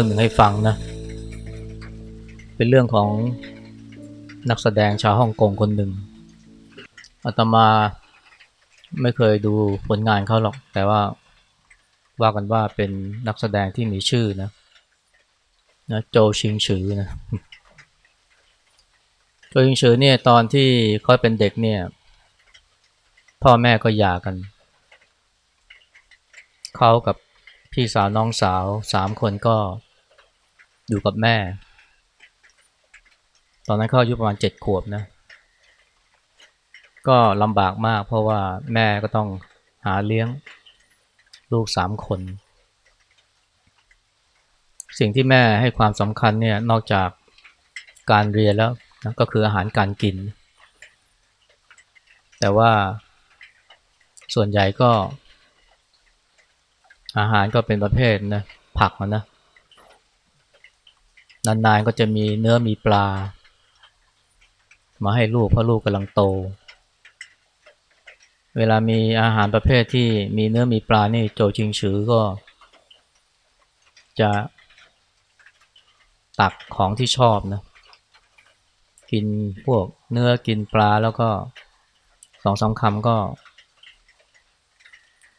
รื่องหนึ่งให้ฟังนะ เป็นเรื่องของนักแสดงชาวฮ่องกงคนหนึ่งอาตมาไม่เคยดูผลงานเขาหรอก แต่ว่าว่ากันว่าเป็นนักแสดงที่มีชื่อนะนะโจชิงฉือนะโจชิงฉือเนี่ยตอนที่เขาเป็นเด็กเนี่ย พ่อแม่ก็หย่ากัน เขากับพี่สาวน้องสาวสามคนก็ อยู่กับแม่ ตอนนั้นเขาอายุประมาณเจ็ดขวบนะ ก็ลำบากมากเพราะว่าแม่ก็ต้องหาเลี้ยงลูกสามคน สิ่งที่แม่ให้ความสำคัญเนี่ยนอกจากการเรียนแล้วนะก็คืออาหารการกิน แต่ว่าส่วนใหญ่ก็ อาหารก็เป็นประเภทนะผักนะ นานๆก็จะมีเนื้อมีปลา มาให้ลูกเพราะลูกกำลังโต เวลามีอาหารประเภทที่มีเนื้อมีปลานี่โจจิงฉือก็ จะตักของที่ชอบนะกินพวกเนื้อกินปลาแล้วก็สองสาคำก็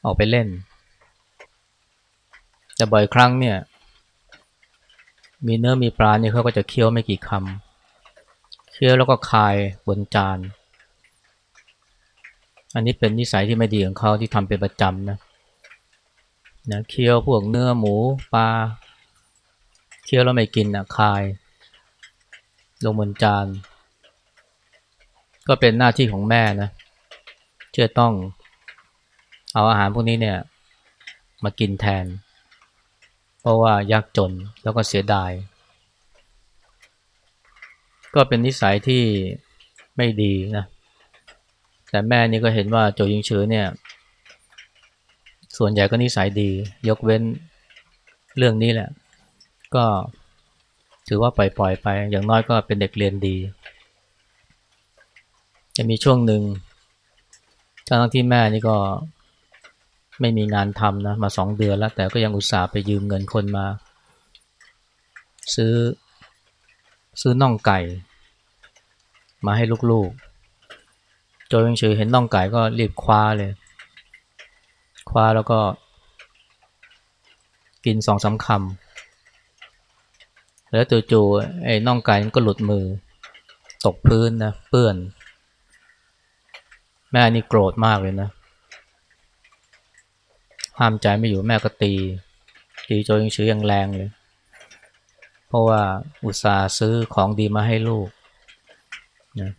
ออกไปเล่น แต่บ่อยครั้งเนี่ย มีเนื้อมีปลาเนี่ยเขาก็จะเคี้ยวไม่กี่คำเคี้ยวแล้วก็คายบนจาน อันนี้เป็นนิสัยที่ไม่ดีของเขาที่ทำเป็นประจำนะนะเคี้ยวพวกเนื้อหมูปลาเคี้ยวแล้วไม่กินนะคาย ลงบนจาน ก็เป็นหน้าที่ของแม่นะจะต้องเอาอาหารพวกนี้เนี่ยมากินแทน เพราะว่ายากจนแล้วก็เสียดาย ก็เป็นนิสัยที่ไม่ดีนะแต่แม่นี่ก็เห็นว่าโจยิงเฉอเนี่ย ส่วนใหญ่ก็นิสัยดี ยกเว้นเรื่องนี้แหละ ก็ถือว่าปล่อยๆไป อย่างน้อยก็เป็นเด็กเรียนดีจะมีช่วงหนึ่งทั้งที่แม่นี่ก็ ไม่มีงานทำนะมาสองเดือนแล้ว แต่ก็ยังอุตส่าห์ไปยืมเงินคนมา ซื้อ ซื้อน่องไก่ มาให้ลูกๆโจยังเฉยเห็นน่องไก่ก็รีบคว้าเลย คว้าแล้วก็ กินสองสาคำแล้วจู่ๆไอ้น่องไก่ก็หลุดมือ ตกพื้นนะเปื้อน แม่นี่โกรธมากเลยนะ ห้ามใจไม่อยู่แม่ก็ตี ตีโจยังชื้อยังแรงเลย เพราะว่าอุตส่าห์ซื้อของดีมาให้ลูกนะ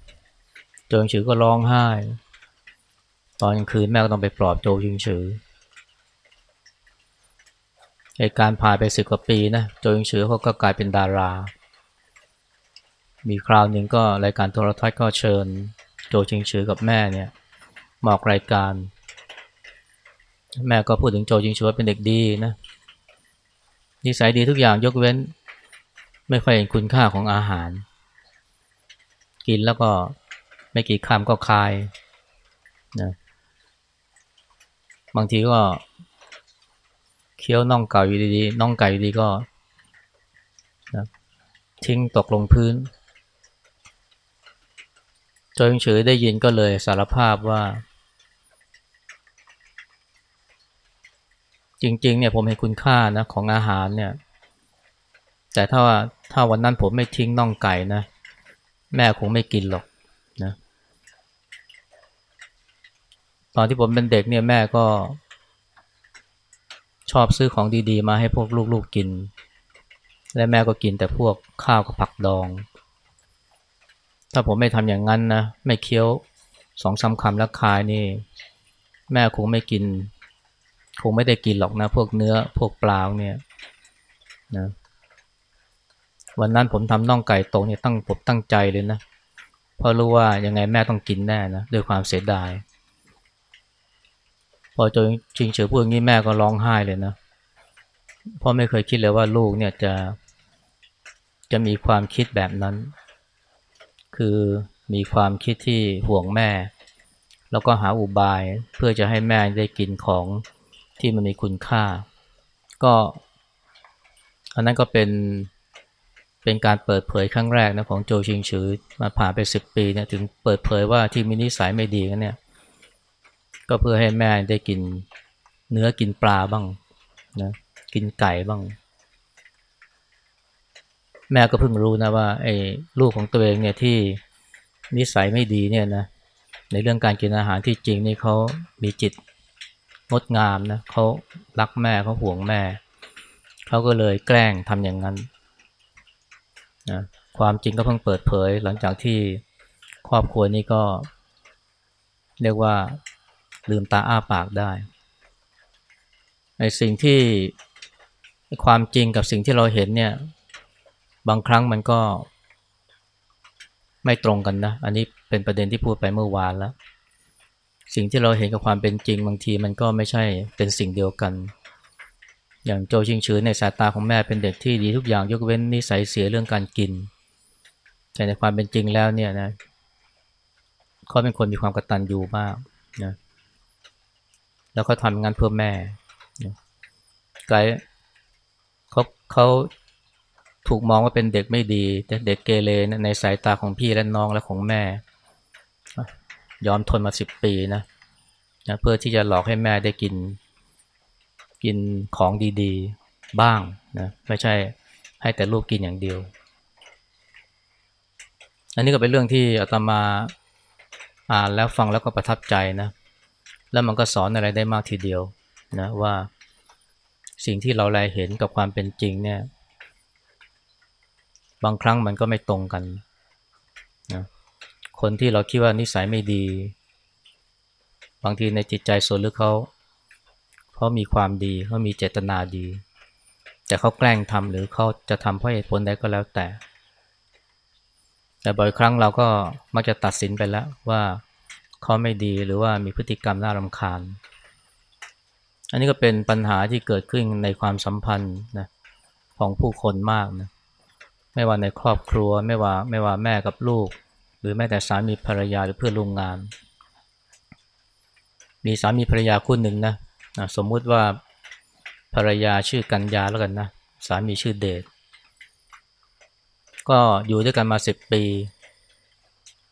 โจยังชื้อก็ร้องไห้ ตอนกลางคืนแม่ก็ต้องไปปลอบโจยังชื้อเหตุการณ์ผ่านไปสิบกว่าปีนะโจยังชือเขาก็กลายเป็นดารา มีคราวหนึ่งก็รายการโทรทัศน์ก็เชิญ โจชิงชือกับแม่เนี่ยมาออกรายการ แม่ก็พูดถึงโจจิงชัวเป็นเด็กดีนะนิสัยดีทุกอย่างยกเว้น ไม่ค่อยเห็นคุณค่าของอาหาร กินแล้วก็ไม่กี่คำก็คายนะบางทีก็เคี้ยวน่องไก่อยู่ดีๆน่องไก่อยู่ดีก็นะทิ้งตกลงพื้นโจยิงเฉยได้ยินก็เลยสารภาพว่า จริงๆเนี่ยผมเห็นคุณค่านะของอาหารเนี่ย แต่ถ้าถ้าวันนั้นผมไม่ทิ้งน่องไก่นะ แม่คงไม่กินหรอกนะตอนที่ผมเป็นเด็กเนี่ยแม่ก็ชอบซื้อของดีๆ มาให้พวกลูกๆกิน และแม่ก็กินแต่พวกข้าวกับผักดอง ถ้าผมไม่ทำอย่างนั้นนะ ไม่เคี้ยวสองสาคำแล้วคายนี่ แม่คงไม่กิน คงไม่ได้กินหรอกนะ พวกเนื้อพวกปลาเนี่ยนะวันนั้นผมทำน่องไก่ตรงเนี่ยตั้งผมตั้งใจเลยนะเพราะรู้ว่ายังไงแม่ต้องกินแน่นะด้วยความเสียดาย พอจนจริงเฉยพูดอย่างนี้แม่ก็ร้องไห้เลยนะพราะไม่เคยคิดเลยว่าลูกเนี่ยจะจะมีความคิดแบบนั้น คือมีความคิดที่ห่วงแม่ แล้วก็หาอุบายเพื่อจะให้แม่ได้กินของ ที่มันมีคุณค่า ก็อันนั้นก็เป็นเป็นการเปิดเผยครั้งแรกนะของโจชิงฉือมาผ่านไปสิบปีเนี่ยถึงเปิดเผยว่าที่มินิสัยไม่ดีกันเนี่ยก็เพื่อให้แม่ได้กินเนื้อกินปลาบ้างนะกินไก่บ้าง แม่ก็เพิ่งรู้นะว่าไอ้ลูกของตัวเองเนี่ยที่นิสัยไม่ดีเนี่ยนะในเรื่องการกินอาหารที่จริงนี่เขามีจิต งดงามนะเขารักแม่เขาห่วงแม่ เขาก็เลยแกล้งทำอย่างนั้นนะความจริงก็เพิ่งเปิดเผย หลังจากที่ครอบครัวนี้ก็ เรียกว่าลืมตาอ้าปากได้ไอ้สิ่งที่ความจริงกับสิ่งที่เราเห็นเนี่ย บางครั้งมันก็ไม่ตรงกันนะ อันนี้เป็นประเด็นที่พูดไปเมื่อวานแล้ว สิ่งที่เราเห็นกับความเป็นจริง บางทีมันก็ไม่ใช่เป็นสิ่งเดียวกัน อย่างโจชิงชือในสายตาของแม่เป็นเด็กที่ดีทุกอย่างยกเว้นนิสัยเสียเรื่องการกิน แต่ในความเป็นจริงแล้วเนี่ยนะเขาเป็นคนมีความกตัญญูมากนะแล้วก็ทำงานเพื่อแม่ไกด์เขาเขาถูกมองว่าเป็นเด็กไม่ดี แต่เด็กเกเรในสายตาของพี่และน้องและของแม่ ยอมทนมาสิบปีนะนะเพื่อที่จะหลอกให้แม่ได้กิน กินของดีๆบ้างนะไม่ใช่ให้แต่ลูกกินอย่างเดียว อันนี้ก็เป็นเรื่องที่อาตมาอ่านแล้วฟังแล้วก็ประทับใจนะ แล้วมันก็สอนอะไรได้มากทีเดียวนะว่าสิ่งที่เราแลเห็นกับความเป็นจริงเนี่ย บางครั้งมันก็ไม่ตรงกัน คนที่เราคิดว่านิสัยไม่ดี บางทีในจิตใจส่วนลึกเขาเขามีความดีเขามีเจตนาดี แต่เขาแกล้งทำหรือเขาจะทำเพราะเหตุผลใดก็แล้วแต่ แต่บ่อยครั้งเราก็มักจะตัดสินไปแล้วว่าเขาไม่ดีหรือว่ามีพฤติกรรมน่ารำคาญ อันนี้ก็เป็นปัญหาที่เกิดขึ้นในความสัมพันธ์นะของผู้คนมากนะไม่ว่าในครอบครัวไม่ว่าไม่ว่าแม่กับลูก หรือแม้แต่สามีภรรยาหรือเพื่อนร่วมงาน มีสามีภรรยาคู่หนึ่งนะสมมุติว่าภรรยาชื่อกัญญาแล้วกันนะสามีชื่อเดชก็อยู่ด้วยกันมาสิบปี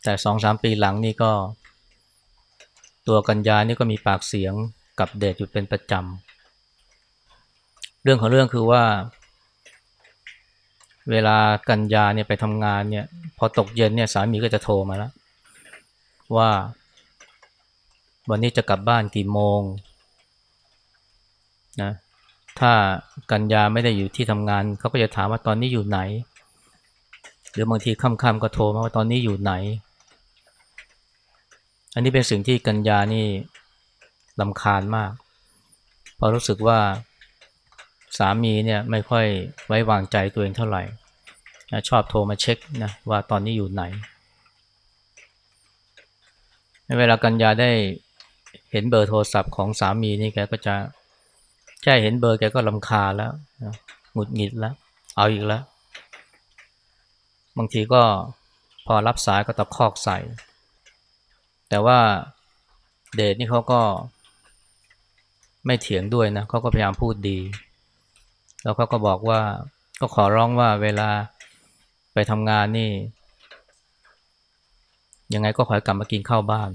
แต่สองสามปีหลังนี่ก็ ตัวกัญญานี่ก็มีปากเสียงกับเดชอยู่เป็นประจำเรื่องของเรื่องคือว่า เวลากันยาเนี่ยไปทำงานเนี่ย พอตกเย็นเนี่ยสามีก็จะโทรมาแล้ว ว่า วันนี้จะกลับบ้านกี่โมงนะถ้ากันยาไม่ได้อยู่ที่ทำงานเขาก็จะถามว่าตอนนี้อยู่ไหน หรือบางทีค่ำๆก็โทรมาว่าตอนนี้อยู่ไหน อันนี้เป็นสิ่งที่กันยานี่ลำคาญมากพอรู้สึกว่าสามีเนี่ยไม่ค่อยไว้วางใจตัวเองเท่าไหร่ ชอบโทรมาเช็คนะว่าตอนนี้อยู่ไหน เวลากัญญาได้เห็นเบอร์โทรศัพท์ของสามีนี่แกก็จะแค่เห็นเบอร์แกก็ลำคาแล้วหงุดหงิดแล้ว เอาอีกแล้ว บางทีก็พอรับสายก็ตะคอกใส่ แต่ว่าเดทนี่เขาก็ไม่เถียงด้วยนะเขาก็พยายามพูดดี แล้วเขาก็บอกว่าก็ขอร้องว่าเวลา ไปทำงานนี่ ยังไงก็ขอให้กลับมากินข้าวบ้าน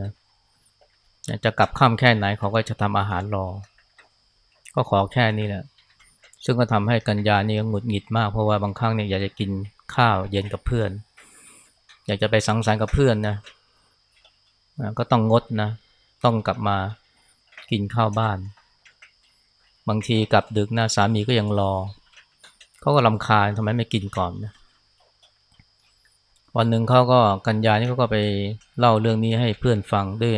นะจะกลับค่ำแค่ไหนเขาก็จะทำอาหารรอ ก็ขอแค่นี้แหละ ซึ่งก็ทำให้กัญญานี่หงุดหงิดมากเพราะว่าบางครั้งเนี่ยอยากจะกินข้าวเย็นกับเพื่อน อยากจะไปสังสรรค์กับเพื่อนนะก็ต้องงดนะ ต้องกลับมากินข้าวบ้าน บางทีกลับดึกนะสามีก็ยังรอ เขาก็ลำคาญทำไมไม่กินก่อนนะวันหนึ่งเขาก็กันยานี่เขาก็ไปเล่าเรื่องนี้ให้เพื่อนฟังด้วย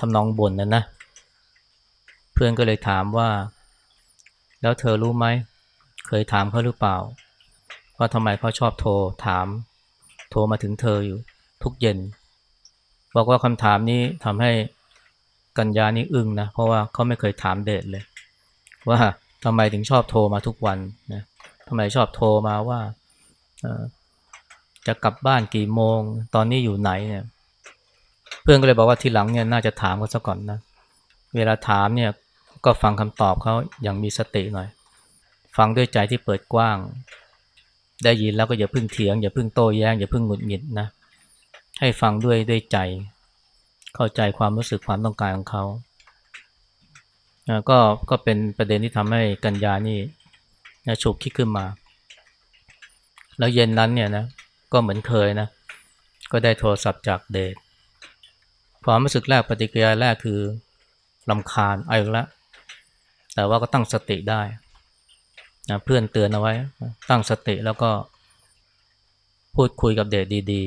ทำนองบ่นนะนะ เพื่อนก็เลยถามว่า แล้วเธอรู้ไหม เคยถามเขาหรือเปล่า ว่าทำไมเขาชอบโทรถาม โทรมาถึงเธออยู่ทุกเย็น บอกว่าคำถามนี้ทำให้กัญญานี่อึ้งนะ เพราะว่าเขาไม่เคยถามเดทเลย ว่าทำไมถึงชอบโทรมาทุกวันนะ ทำไมชอบโทรมาว่าจะกลับบ้านกี่โมง ตอนนี้อยู่ไหนเนี่ย เพื่อนก็เลยบอกว่าทีหลังเนี่ยน่าจะถามเขาซะก่อนนะ เวลาถามเนี่ยก็ฟังคำตอบเขาอย่างมีสติหน่อย ฟังด้วยใจที่เปิดกว้าง ได้ยินแล้วก็อย่าพึ่งเถียง อย่าพึ่งโต้แย้ง อย่าพึ่งหงุดหงิดนะ ให้ฟังด้วยด้วยใจ เข้าใจความรู้สึกความต้องการของเขาก็ก็เป็นประเด็นที่ทำให้กัญญานี่ นะฉุกคิดขึ้นมา แล้วเย็นนั้นเนี่ยนะก็เหมือนเคยนะก็ได้โทรศัพท์จากเดชความรู้สึกแรกปฏิกิริยาแรกคือลำคาญไอ้ละ แต่ว่าก็ตั้งสติได้นะเพื่อนเตือนเอาไว้ ตั้งสติแล้วก็ พูดคุยกับเดชดี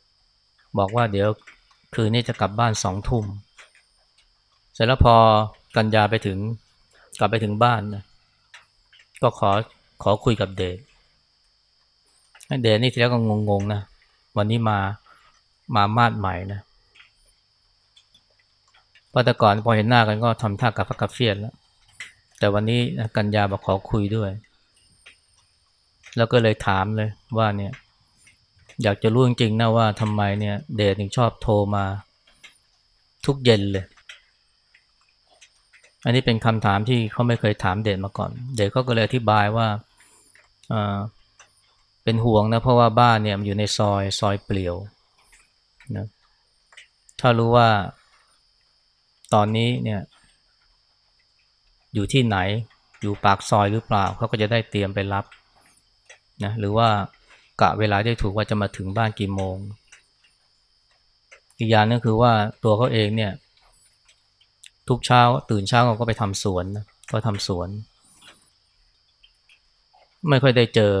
ๆ บอกว่าเดี๋ยวคืนนี้จะกลับบ้านสองทุ่มเสร็จแล้วพอกัญญาไปถึงกลับไปถึงบ้านนะ ก็ขอขอคุยกับเดชเดชนี่ทีแรกก็งงๆนะวันนี้มามามาดใหม่นะพอแต่ก่อนพอเห็นหน้ากันก็ทำท่ากับฟักกาเฟียนแล้ว แต่วันนี้กัญญาบอกขอคุยด้วย แล้วก็เลยถามเลยว่าเนี่ย อยากจะรู้จริงๆนะว่าทำไมเนี่ย เดชถึงชอบโทรมา ทุกเย็นเลย อันนี้เป็นคำถามที่เขาไม่เคยถามเดชมาก่อน เดชเขาก็เลยอธิบายว่าเป็นห่วงนะเพราะว่าบ้านเนี่ยมันอยู่ในซอยซอยเปลี่ยวนะถ้ารู้ว่าตอนนี้เนี่ยอยู่ที่ไหนอยู่ปากซอยหรือเปล่าเขาก็จะได้เตรียมไปรับนะหรือว่ากะเวลาได้ถูกว่าจะมาถึงบ้านกี่โมง อีกอย่างนึงคือว่าตัวเขาเองเนี่ย ทุกเช้า ตื่นเช้าเขาก็ไปทำสวนก็ทำสวน ไม่ค่อยได้เจอ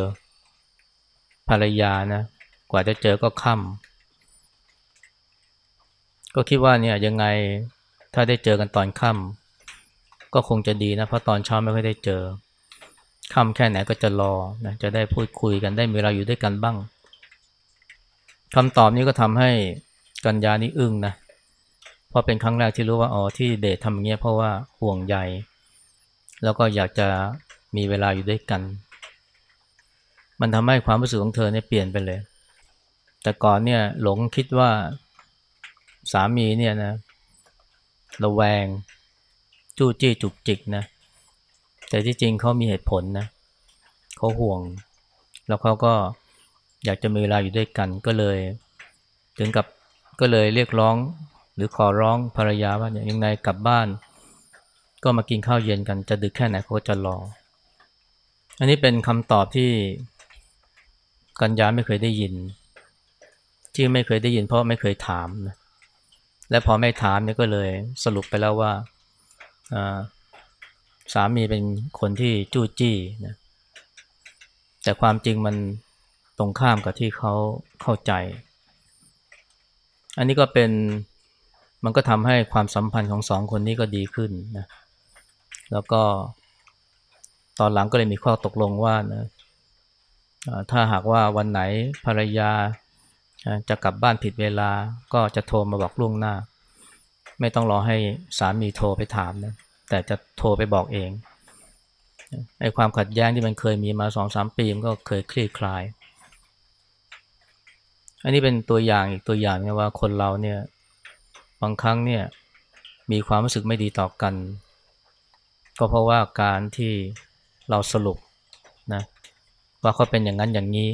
ภรรยานะกว่าจะเจอก็ค่ำก็คิดว่าเนี่ยยังไงถ้าได้เจอกันตอนค่ำก็คงจะดีนะเพราะตอนเช้าไม่ค่อยได้เจอค่ำแค่ไหนก็จะรอนะจะได้พูดคุยกันได้มีเวลาอยู่ด้วยกันบ้างคำตอบนี้ก็ทำให้กัญญานี่อึ้งนะเพราะเป็นครั้งแรกที่รู้ว่าอ๋อที่เดททำอย่างเงี้ยเพราะว่าห่วงใยแล้วก็อยากจะมีเวลาอยู่ด้วยกัน มันทำให้ความรู้สึกของเธอเนี่ยเปลี่ยนไปเลย แต่ก่อนเนี่ยหลงคิดว่าสามีเนี่ยนะระแวง จู้จี้จุกจิกนะ แต่ที่จริงเขามีเหตุผลนะเขาห่วง แล้วเขาก็อยากจะมีเวลาอยู่ด้วยกันก็เลย ถึงกับก็เลยเรียกร้อง หรือขอร้องภรรยาว่าเนี่ยยังไงกลับบ้าน ก็มากินข้าวเย็นกันจะดึกแค่ไหนเขาก็จะรอ อันนี้เป็นคำตอบที่กัญญาไม่เคยได้ยิน ที่ไม่เคยได้ยินเพราะไม่เคยถามนะและพอไม่ถามเนี่ยก็เลยสรุปไปแล้วว่าสามีเป็นคนที่จู้จี้นะแต่ความจริงมันตรงข้ามกับที่เขาเข้าใจ อันนี้ก็เป็น มันก็ทำให้ความสัมพันธ์ของสองคนนี้ก็ดีขึ้นนะแล้วก็ตอนหลังก็เลยมีข้อตกลงว่านะถ้าหากว่าวันไหนภรรยาจะกลับบ้านผิดเวลาก็จะโทรมาบอกล่วงหน้า ไม่ต้องรอให้สามีโทรไปถามนะแต่จะโทรไปบอกเองไอ้ความขัดแย้งที่มันเคยมีมาสองสามปีมันก็เคยคลี่คลาย อันนี้เป็นตัวอย่างอีกตัวอย่างนะว่าคนเราเนี่ย บางครั้งเนี่ยมีความรู้สึกไม่ดีต่อกัน ก็เพราะว่าการที่เราสรุปนะว่าเขาเป็นอย่างนั้นอย่างนี้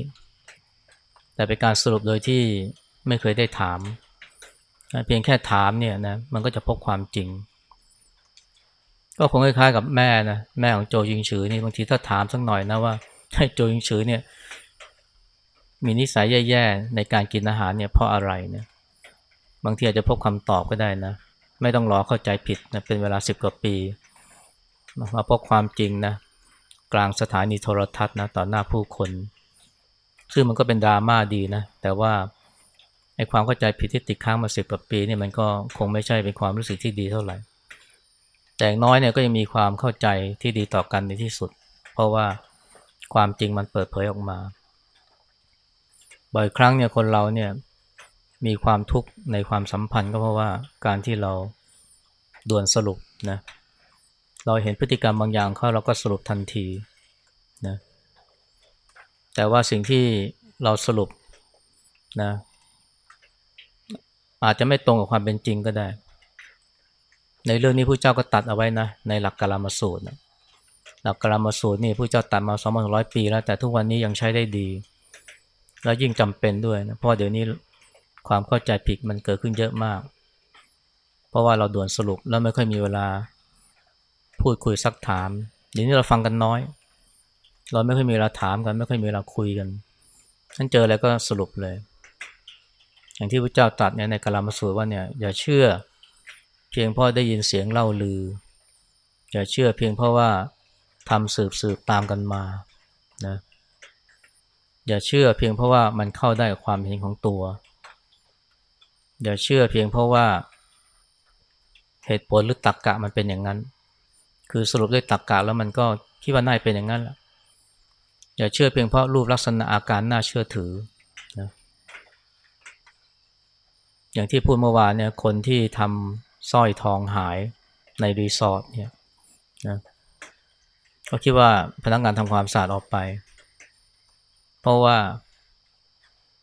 แต่เป็นการสรุปโดยที่ไม่เคยได้ถาม เพียงแค่ถามเนี่ยนะมันก็จะพบความจริง ก็คงคล้ายๆกับแม่นะแม่ของโจยิงฉือนี่บางทีถ้าถามสักหน่อยนะว่าให้โจยิงฉือเนี่ยมีนิสัยแย่ๆในการกินอาหารเนี่ยเพราะอะไรเนี่ย บางทีอาจจะพบคำตอบก็ได้นะ ไม่ต้องรอเข้าใจผิดนะเป็นเวลาสิบกว่าปี มาพบความจริงนะ กลางสถานีโทรทัศน์นะต่อหน้าผู้คน ซึ่งมันก็เป็นดราม่าดีนะ แต่ว่าไอ้ความเข้าใจผิดที่ติดค้างมาสิบกว่าปีนี่มันก็คงไม่ใช่เป็นความรู้สึกที่ดีเท่าไหร่ แต่น้อยเนี่ยก็ยังมีความเข้าใจที่ดีต่อกันในที่สุด เพราะว่าความจริงมันเปิดเผยออกมา บ่อยครั้งเนี่ยคนเราเนี่ย มีความทุกข์ในความสัมพันธ์ก็เพราะว่าการที่เราด่วนสรุปนะเราเห็นพฤติกรรมบางอย่างเขาเราก็สรุปทันทีนะแต่ว่าสิ่งที่เราสรุปนะอาจจะไม่ตรงกับความเป็นจริงก็ได้ ในเรื่องนี้พระเจ้าก็ตัดเอาไว้นะในหลักกาลามาสูตรนะหลักกรรมสูตรนี่ผู้เจ้าตัดมาสองพันร้อยปีแล้วแต่ทุกวันนี้ยังใช้ได้ดี แล้วยิ่งจำเป็นด้วยนะเพราะเดี๋ยวนี้ ความเข้าใจผิดมันเกิดขึ้นเยอะมาก เพราะว่าเราด่วนสรุปแล้วไม่ค่อยมีเวลาพูดคุยซักถามเดี๋ยวนี้เราฟังกันน้อย เราไม่ค่อยมีเวลาถามกัน ไม่ค่อยมีเวลาคุยกันท่านเจออะไรก็สรุปเลย อย่างที่พระเจ้าตรัสเนี่ยในกลามาสูตรว่าเนี่ยอย่าเชื่อ เพียงเพราะได้ยินเสียงเล่าลือ อย่าเชื่อเพียงเพราะว่าทำสืบสืบตามกันมานะอย่าเชื่อเพียงเพราะว่ามันเข้าได้กับความเห็นของตัว อย่าเชื่อเพียงเพราะว่า เหตุผลหรือตรรกกะมันเป็นอย่างนั้น คือสรุปด้วยตรรกกะแล้วมันก็คิดว่าน่าเป็นอย่างนั้นแหละอย่าเชื่อเพียงเพราะรูปลักษณะอาการน่าเชื่อถือนะอย่างที่พูดเมื่อวานเนี่ยคนที่ทำสร้อยทองหายในรีสอร์ทเนี่ยนะเขาคิดว่าพนักงานทำความสะอาดออกไป เพราะว่า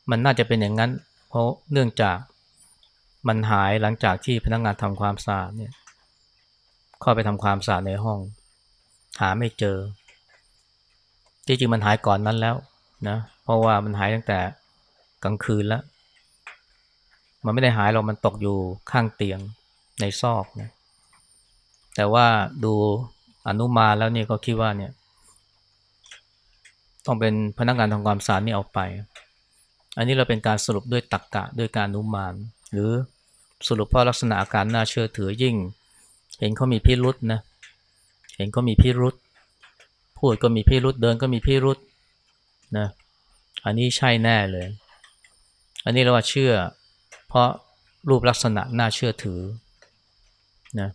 มันน่าจะเป็นอย่างนั้น เพราะเนื่องจาก มันหายหลังจากที่พนักงานทำความสะอาดเนี่ยเข้าไปทำความสะอาดในห้อง หาไม่เจอ จริงมันหายก่อนนั้นแล้วนะเพราะว่ามันหายตั้งแต่กลางคืนแล้ว มันไม่ได้หายหรอกมันตกอยู่ข้างเตียงในซอกนะแต่ว่าดูอนุมาแล้วนี่ก็คิดว่าเนี่ย ต้องเป็นพนักงานทำความสะอาดนี่เอาไป อันนี้เราเป็นการสรุปด้วยตักกะด้วยการอนุมาน หรือ สรุปเพราะลักษณะอาการน่าเชื่อถือยิ่ง เห็นเขามีพิรุษนะ เห็นเขามีพิรุษ พูดก็มีพิรุษ เดินก็มีพิรุษนะ อันนี้ใช่แน่เลย อันนี้เราว่าเชื่อ เพราะรูปลักษณะน่าเชื่อถือนะ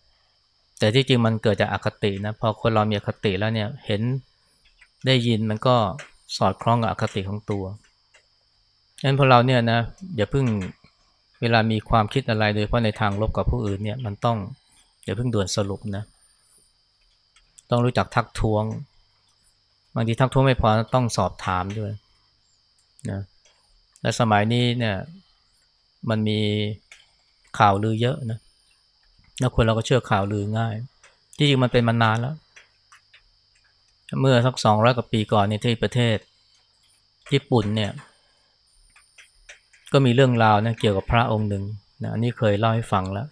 แต่ที่จริงมันเกิดจากอคตินะ พอคนเรามีอคติแล้วเนี่ย เห็นได้ยินมันก็สอดคล้องกับอคติของตัวฉะนั้นพอเราเนี่ยนะอย่าเพิ่ง เวลามีความคิดอะไรโดยเฉพาะในทางลบกับผู้อื่นเนี่ยมันต้องอย่าเพิ่งด่วนสรุปนะ ต้องรู้จักทักท้วง บางทีทักท้วงไม่พอต้องสอบถามด้วยนะและสมัยนี้เนี่ยมันมีข่าวลือเยอะนะแล้วคนเราก็เชื่อข่าวลือง่าย ที่จริงมันเป็นมานานแล้ว เมื่อสักสองร้อยกว่าปีก่อนในที่ประเทศญี่ปุ่นเนี่ย ก็มีเรื่องราวนะเกี่ยวกับพระองค์หนึ่งนะอันนี้เคยเล่าให้ฟังแล้ว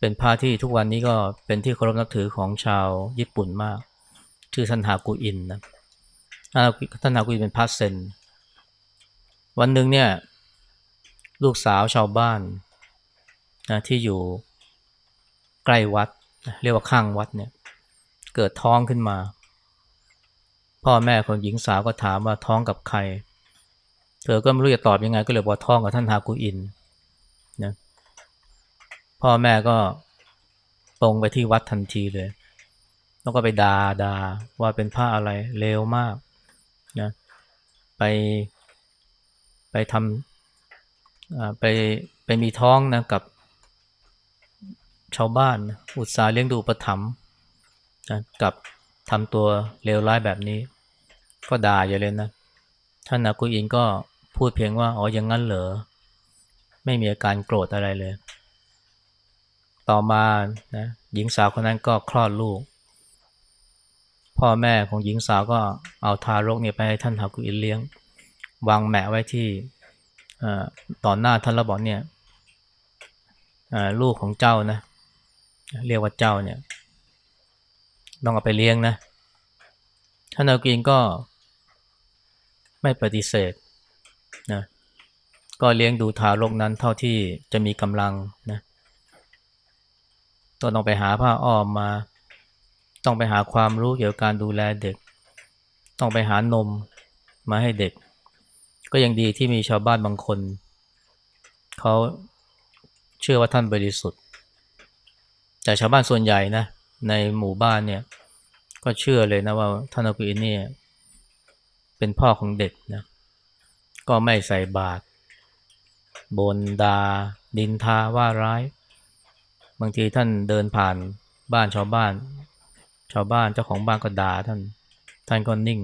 เป็นพระที่ทุกวันนี้ก็เป็นที่เคารพนับถือของชาวญี่ปุ่นมาก ชื่อท่านฮากุอินนะท่านฮากุอินเป็นพระเซนวันหนึ่งเนี่ยลูกสาวชาวบ้านนะที่อยู่ใกล้วัด เรียกว่าข้างวัดเนี่ย เกิดท้องขึ้นมา พ่อแม่ของหญิงสาวก็ถามว่าท้องกับใคร เธอก็ไม่รู้จะตอบยังไง ก็เลยบอกท้องกับท่านฮากุอินนะพ่อแม่ก็ตรงไปที่วัดทันทีเลย แล้วก็ไปดา่าด่าว่าเป็นผ้าอะไรเลวมากนะไปไปทำไปไปมีท้องนะกับชาวบ้าน อุตสาห์เลี้ยงดูประถมนะกับทำตัวเลวร้ายแบบนี้ ก็ด่าอย่าเลยนะ ท่านนากุอินก็ พูดเพียงว่าอ๋ออย่างนั้นเหรอ ไม่มีอาการโกรธอะไรเลย ต่อมานะหญิงสาวคนนั้นก็คลอดลูก พ่อแม่ของหญิงสาวก็เอาทารกเนี่ยไปให้ท่านฮากุอินเลี้ยง วางแหมไว้ที่ต่อหน้าท่านแล้วบอกเนี่ยลูกของเจ้านะ เรียกว่าเจ้าเนี่ยต้องเอาไปเลี้ยงนะท่านอากินก็ไม่ปฏิเสธ ก็เลี้ยงดูทารกนั้นเท่าที่จะมีกำลังนะต้องต้องไปหาผ้าอ้อมมา ต้องไปหาความรู้เกี่ยวกับการดูแลเด็ก ต้องไปหานมมาให้เด็ก ก็ยังดีที่มีชาวบ้านบางคน เขาเชื่อว่าท่านบริสุทธิ์ แต่ชาวบ้านส่วนใหญ่นะในหมู่บ้านเนี่ย ก็เชื่อเลยนะว่าท่านอกุอินเนี่ยเป็นพ่อของเด็กนะ ก็ไม่ใส่บาตร บนดาดินทาว่าร้าย บางทีท่านเดินผ่านบ้านชาวบ้าน ชาวบ้านเจ้าของบ้านก็ด่าท่าน ท่านก็นิ่ง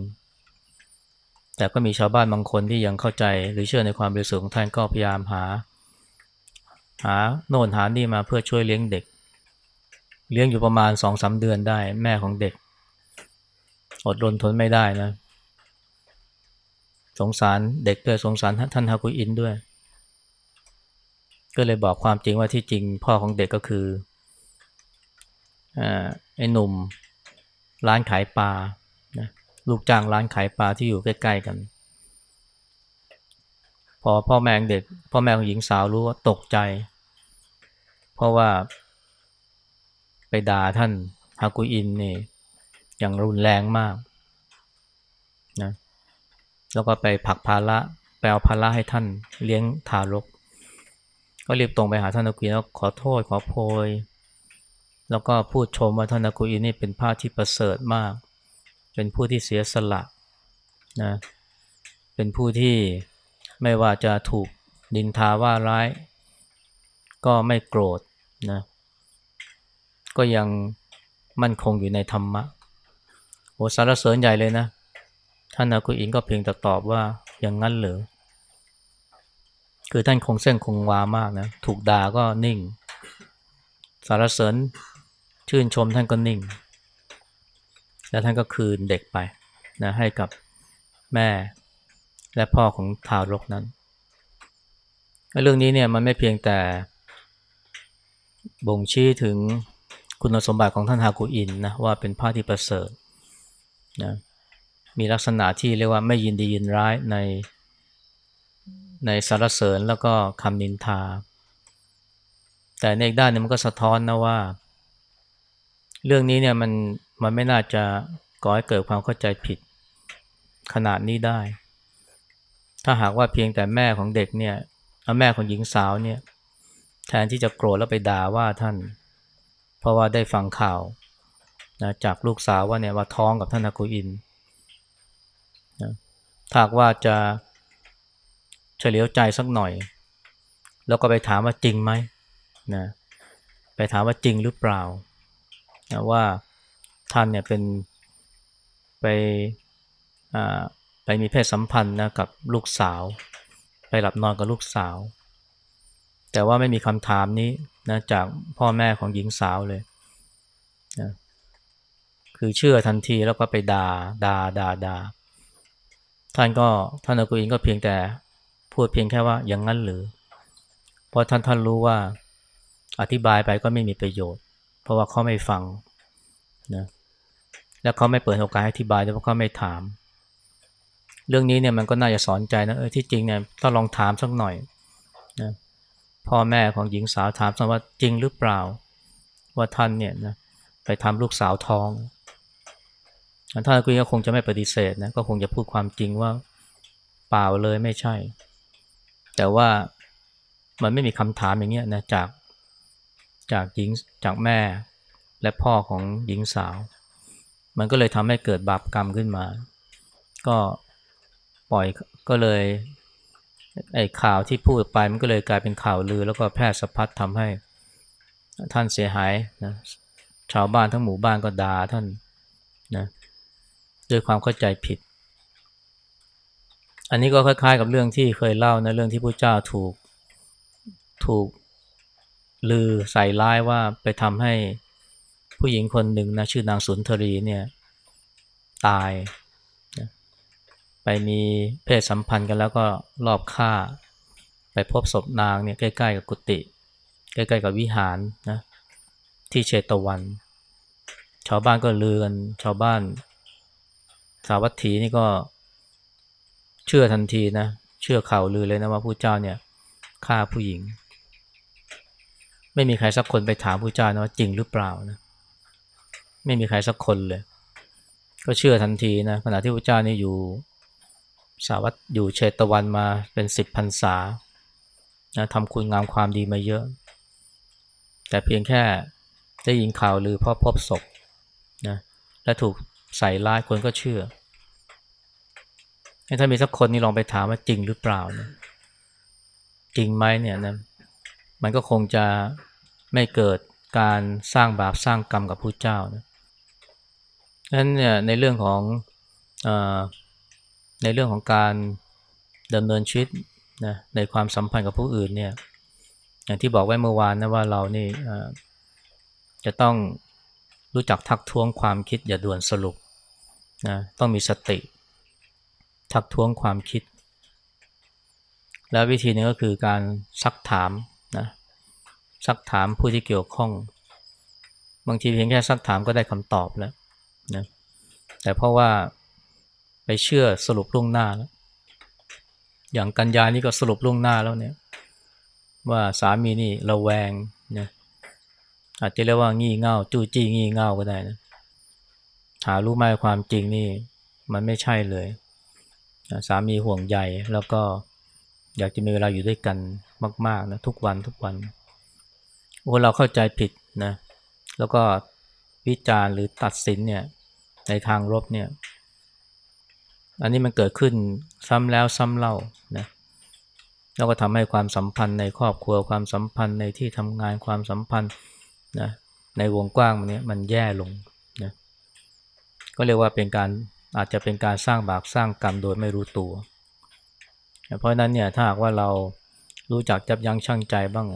แต่ก็มีชาวบ้านบางคนที่ยังเข้าใจ หรือเชื่อในความบริสุทธิ์ของท่านก็พยายามหา หาโน่นหานี่มาเพื่อช่วยเลี้ยงเด็ก เลี้ยงอยู่ประมาณสองสาเดือนได้แม่ของเด็ก อดรนทนไม่ได้นะ สงสารเด็กด้วยสงสารท่านฮากุอินด้วย ก็เลยบอกความจริงว่าที่จริงพ่อของเด็กก็คือไอ้หนุ่มร้านขายปลานะลูกจ้างร้านขายปลาที่อยู่ใกล้ๆกัน พอพ่อแม่เด็ก พ่อแม่ของหญิงสาวรู้ว่าตกใจ เพราะว่าไปด่าท่านฮากุอินนี่อย่างรุนแรงมากนะแล้วก็ไปผักภาระไปเอาภาระให้ท่านเลี้ยงทารก ก็รีบตรงไปหาท่านฮากุอินแล้วขอโทษขอโพย แล้วก็พูดชมว่าท่านอากุอินนี่เป็นพระที่ประเสริฐมาก เป็นผู้ที่เสียสละนะเป็นผู้ที่ไม่ว่าจะถูกดินทาว่าร้าย ก็ไม่โกรธนะก็ยังมั่นคงอยู่ในธรรมะโอสารเสริญใหญ่เลยนะ ท่านอากุอินก็เพียงแต่ตอบว่าอย่างนั้นเหรอ คือท่านคงเส้นคงวามากนะ ถูกด่าก็นิ่ง สารเสริญชื่นชมท่านก็นิ่ง แล้วท่านก็คืนเด็กไปนะให้กับแม่และพ่อของทารกนั้น เรื่องนี้เนี่ยมันไม่เพียงแต่บ่งชี้ถึงคุณสมบัติของท่านฮากุอินนะว่าเป็นพระที่ประเสริฐนะมีลักษณะที่เรียกว่าไม่ยินดียินร้ายใน ในสารเสริญแล้วก็คำนินทา แต่ในอีกด้านนึงมันก็สะท้อนนะว่า เรื่องนี้เนี่ยมันมันไม่น่าจะก่อให้เกิดความเข้าใจผิดขนาดนี้ได้ ถ้าหากว่าเพียงแต่แม่ของเด็กเนี่ยแม่ของหญิงสาวเนี่ยแทนที่จะโกรธแล้วไปด่าว่าท่าน เพราะว่าได้ฟังข่าวนะจากลูกสาวว่าเนี่ยว่าท้องกับท่านอากุอินนะถ้าว่าจะ เฉลียวใจสักหน่อย แล้วก็ไปถามว่าจริงไหมนะไปถามว่าจริงหรือเปล่านะว่าท่านเนี่ยเป็นไปไปมีเพศสัมพันธ์นะกับลูกสาว ไปหลับนอนกับลูกสาว แต่ว่าไม่มีคำถามนี้นะจากพ่อแม่ของหญิงสาวเลยนะคือเชื่อทันทีแล้วก็ไปดา่าด่าด่าด่าท่านก็ท่านอากุอินก็เพียงแต่ พูดเพียงแค่ว่าอย่างนั้นหรือ เพราะท่านท่านรู้ว่าอธิบายไปก็ไม่มีประโยชน์ เพราะว่าเขาไม่ฟังนะแล้วเขาไม่เปิดโอกาสอธิบายเพราะเขาไม่ถาม เรื่องนี้เนี่ยมันก็น่าจะสอนใจนะเออที่จริงเนี่ยต้องลองถามสักหน่อยนะพ่อแม่ของหญิงสาวถามสักว่าจริงหรือเปล่า ว่าท่านเนี่ยนะไปทำลูกสาวท้องท่านก็คงจะไม่ปฏิเสธนะก็คงจะพูดความจริงว่าเปล่าเลยไม่ใช่ แต่ว่ามันไม่มีคำถามอย่างเงี้ยนะจากจากหญิงจากแม่และพ่อของหญิงสาว มันก็เลยทำให้เกิดบาปกรรมขึ้นมา ก็ปล่อยก็เลยไอ้ข่าวที่พูดไปมันก็เลยกลายเป็นข่าวลือ แล้วก็แพร่สะพัดทำให้ท่านเสียหายนะชาวบ้านทั้งหมู่บ้านก็ด่าท่านนะด้วยความเข้าใจผิด อันนี้ก็คล้ายๆ กับเรื่องที่เคยเล่านะเรื่องที่พระเจ้าถูกถูกลือใส่ร้ายว่าไปทำให้ผู้หญิงคนหนึ่งนะชื่อนางสุนทรีเนี่ยตาย ไปมีเพศสัมพันธ์กันแล้วก็รอบฆ่า ไปพบศพนางเนี่ยใกล้ๆกับกุฏิใกล้ๆกับวิหารนะที่เชตวัน ชาวบ้านก็ลือกันชาวบ้านสาวัตถีนี่ก็ เชื่อทันทีนะ เชื่อข่าวลือเลยนะว่าผู้เจ้าเนี่ยฆ่าผู้หญิง ไม่มีใครสักคนไปถามพระเจ้านะว่าจริงหรือเปล่านะ ไม่มีใครสักคนเลย ก็เชื่อทันทีนะขณะที่พระเจ้านี่อยู่สาวัตอยู่เชตวันมาเป็นสิบพรรษานะทำคุณงามความดีมาเยอะ แต่เพียงแค่ได้ยินข่าวหรือพ่อพบศพนะและถูกใส่ร้ายคนก็เชื่อ ถ้ามีสักคนนี่ลองไปถามว่าจริงหรือเปล่านะจริงไหมเนี่ยนะมันก็คงจะไม่เกิดการสร้างบาปสร้างกรรมกับผู้เจ้านะนั้นเนี่ยในเรื่องของอในเรื่องของการดำเนินชีวิตนะในความสัมพันธ์กับผู้อื่นเนี่ยอย่างที่บอกไว้เมื่อวานนะว่าเรานี่จะต้องรู้จักทักท้วงความคิดอย่าด่วนสรุปนะต้องมีสติ ทักท้วงความคิด และวิธีนึงก็คือการซักถามนะซักถามผู้ที่เกี่ยวข้อง บางทีเพียงแค่ซักถามก็ได้คำตอบแล้วนะแต่เพราะว่าไปเชื่อสรุปล่วงหน้าแล้วอย่างกันยานี่ก็สรุปล่วงหน้าแล้วเนี่ย ว่าสามีนี่ระแวงนะอาจจะเรียกว่างี่เง่าจู้จี้งี่เง่าก็ได้นะหารู้ไหมความจริงนี่ มันไม่ใช่เลย สามีห่วงใยแล้วก็อยากจะมีเวลาอยู่ด้วยกันมากๆนะทุกวันทุกวันโอ้เราเข้าใจผิดนะแล้วก็วิจารณ์หรือตัดสินเนี่ยในทางลบเนี่ย อันนี้มันเกิดขึ้นซ้ำแล้วซ้ำเล่านะแล้วก็ทำให้ความสัมพันธ์ในครอบครัวความสัมพันธ์ในที่ทำงานความสัมพันธ์นะในวงกว้างมันเนี้ยมันแย่ลงนะก็เรียกว่าเป็นการ อาจจะเป็นการสร้างบาปสร้างกรรมโดยไม่รู้ตัว เพราะนั้นเนี่ยถ้าหากว่าเรารู้จักจับยั้งชั่งใจบ้าง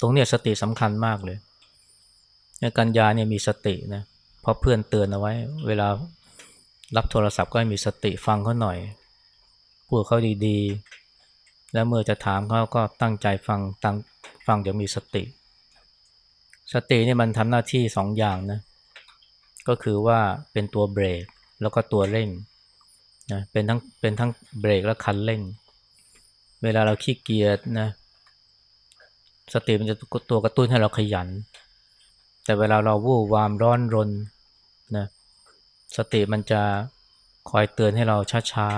ตรงเนี้ยสติสำคัญมากเลยในกัญญาเนี่ยมีสตินะเพราะเพื่อนเตือนเอาไว้ เวลารับโทรศัพท์ก็ให้มีสติฟังเขาหน่อยพูดเขาดีๆ แล้วเมื่อจะถามเขาก็ตั้งใจฟังตั้งฟังอย่างมีสติ สตินี่มันทำหน้าที่สองอย่างนะก็คือว่าเป็นตัวเบรก แล้วก็ตัวเร่งนะเป็นทั้งเป็นทั้งเบรกและคันเร่ง เวลาเราขี้เกียจนะสติมันจะตัวกระตุ้นให้เราขยัน แต่เวลาเราวู่วามร้อนรนนะสติมันจะคอยเตือนให้เราช้า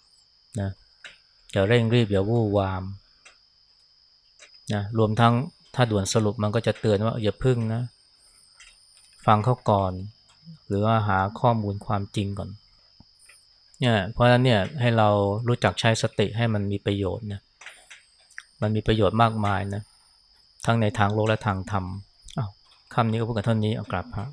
ๆนะอย่าเร่งรีบอย่าวู่วามนะรวมทั้งถ้าด่วนสรุปมันก็จะเตือนว่าอย่าพึ่งนะ ฟังเขาก่อน หรือว่าหาข้อมูลความจริงก่อนเนี่ยเพราะฉะนั้นเนี่ยให้เรารู้จักใช้สติให้มันมีประโยชน์นะมันมีประโยชน์มากมายนะทั้งในทางโลกและทางธรรมอ้าวคำนี้ก็พูดกันเท่านี้เอากลับพระ